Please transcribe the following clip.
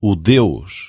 o Deus.